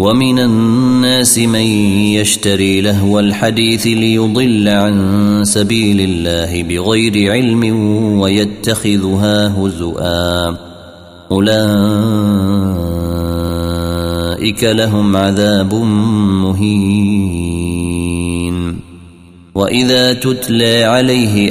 ومن الناس من يشتري لهو الحديث ليضل عن سبيل الله بغير علم ويتخذها هزؤا. أولئك لهم عذاب مهين. وإذا تتلى عليه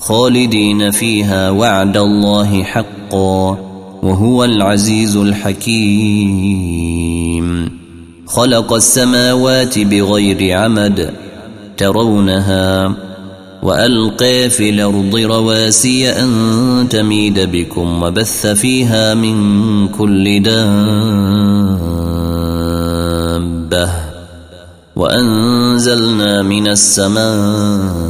خالدين فيها وعد الله حقا وهو العزيز الحكيم. خلق السماوات بغير عمد ترونها وألقى في الأرض رواسي أن تميد بكم وبث فيها من كل دابة وأنزلنا من السماء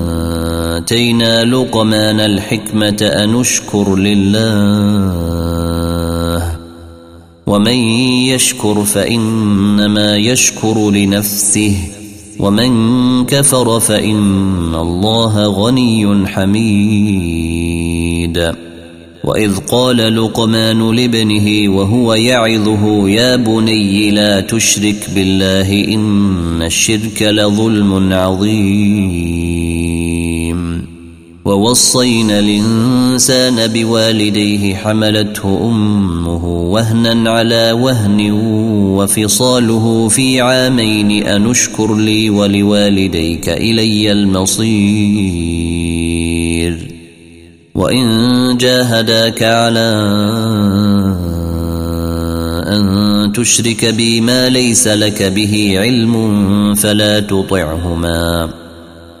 آتينا لقمان الحكمة أن اشكر لله. ومن يشكر فإنما يشكر لنفسه. ومن كفر فإن الله غني حميد. وإذ قال لقمان لابنه وهو يعظه يا بني لا تشرك بالله إن الشرك لظلم عظيم. ووصينا الإنسان بوالديه حملته أمه وهنا على وهن وفصاله في عامين أن اشكر لي ولوالديك إلي المصير. وإن جاهداك على أن تشرك بي ما ليس لك به علم فلا تطعهما.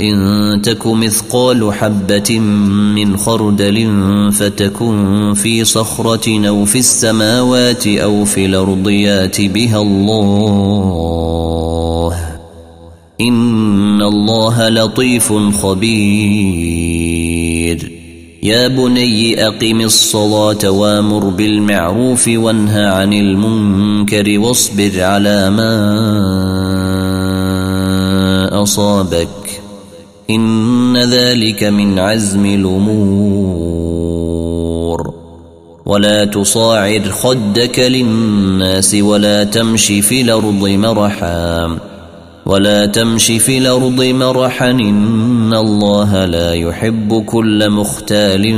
إن تك مثقال حبة من خردل فتكن في صخرة أو في السماوات أو في الأرض يأت بها الله. إن الله لطيف خبير. يا بني أقم الصلاة وأمر بالمعروف وانهى عن المنكر واصبر على ما أصابك. إن ذلك من عزم الأمور. ولا تصاعر خدك للناس ولا تمش في الأرض مرحا. ولا تمش في الأرض مرحا. إن الله لا يحب كل مختال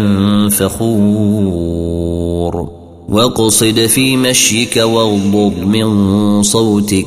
فخور. واقصد في مشيك واغضض من صوتك.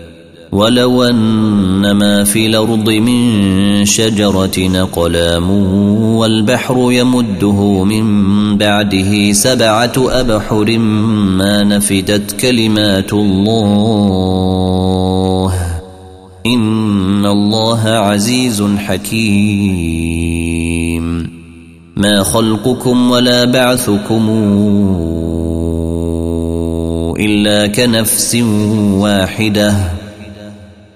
ولو أن ما في الأرض من شجرة نقلام والبحر يمده من بعده سبعة أبحر ما نفدت كلمات الله. إن الله عزيز حكيم. ما خلقكم ولا بعثكم إلا كنفس واحدة.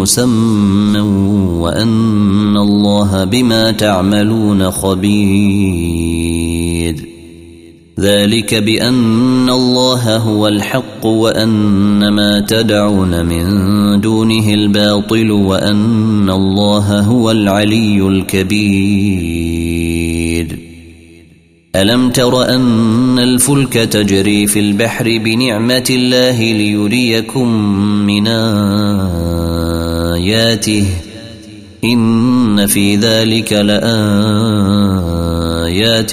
مسمى وأن الله بما تعملون خبير. ذلك بأن الله هو الحق وأن ما تدعون من دونه الباطل وأن الله هو العلي الكبير. ألم تر أن الفلك تجري في البحر بنعمة الله ليريكم من آياته إن في ذلك لآيات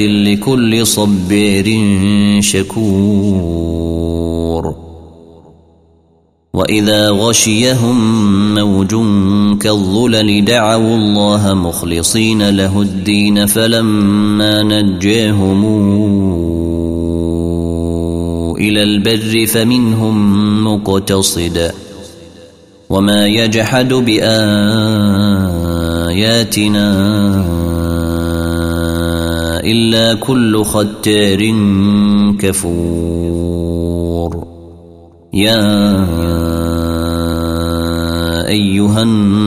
لكل صبير شكور. وإذا غشيهم موج كالظلل دعوا الله مخلصين له الدين فلما نجاهم إلى البر فمنهم مقتصد. وما يجحد بآياتنا إلا كل ختار كفور يا ايها الناس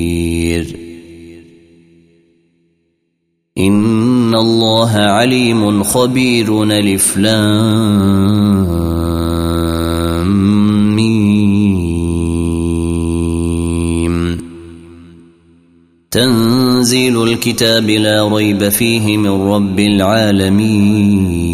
ان الله عليم خبير الافلام تنزيل الكتاب لا ريب فيه من رب العالمين